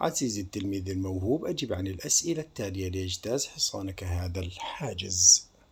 عزيزي التلميذ الموهوب أجب عن الأسئلة التالية ليجتاز حصانك هذا الحاجز.